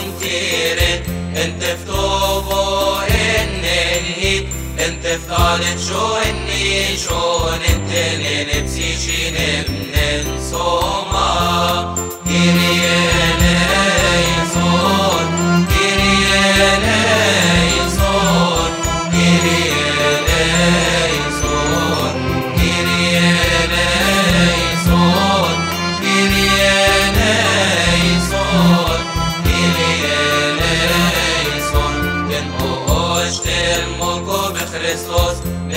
Në tëftovo e në njit Në tëftalit që e njit që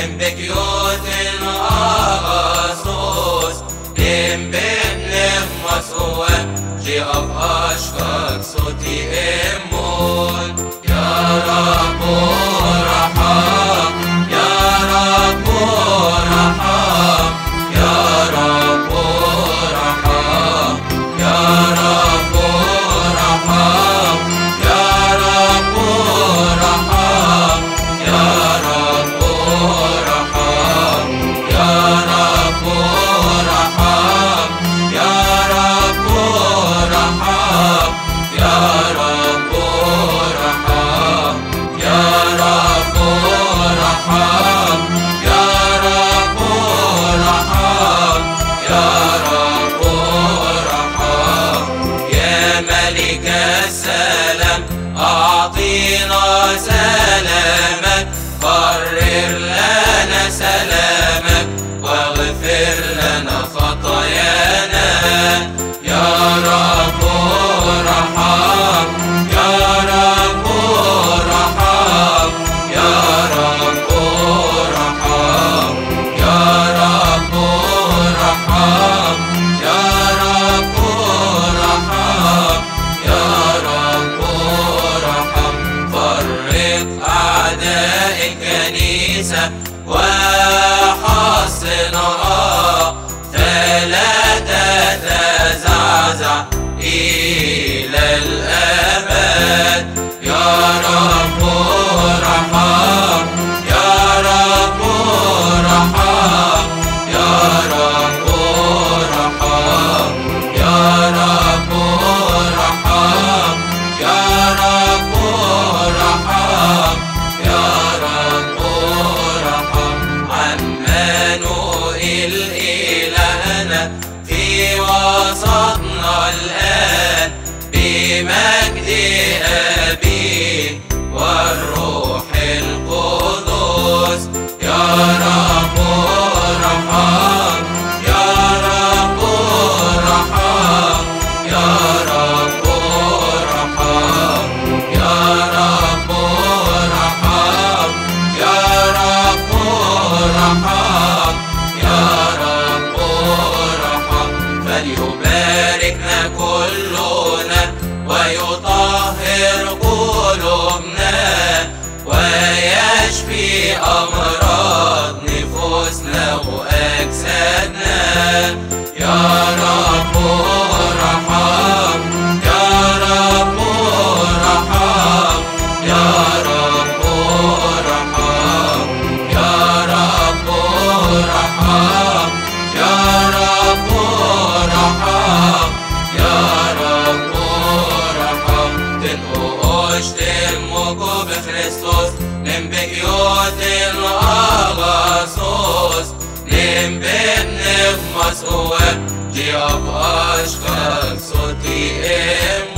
بكيوت أغسطس دم بنلم مسؤول جي أبقى أشكاك صوتي إمون سلام وحسن وحصنها فلا تتزعزع إلى الأبد الإلهنا إلهنا في وسطنا الآن بمجد أبي أمرا was oer, di ap ashkan soti em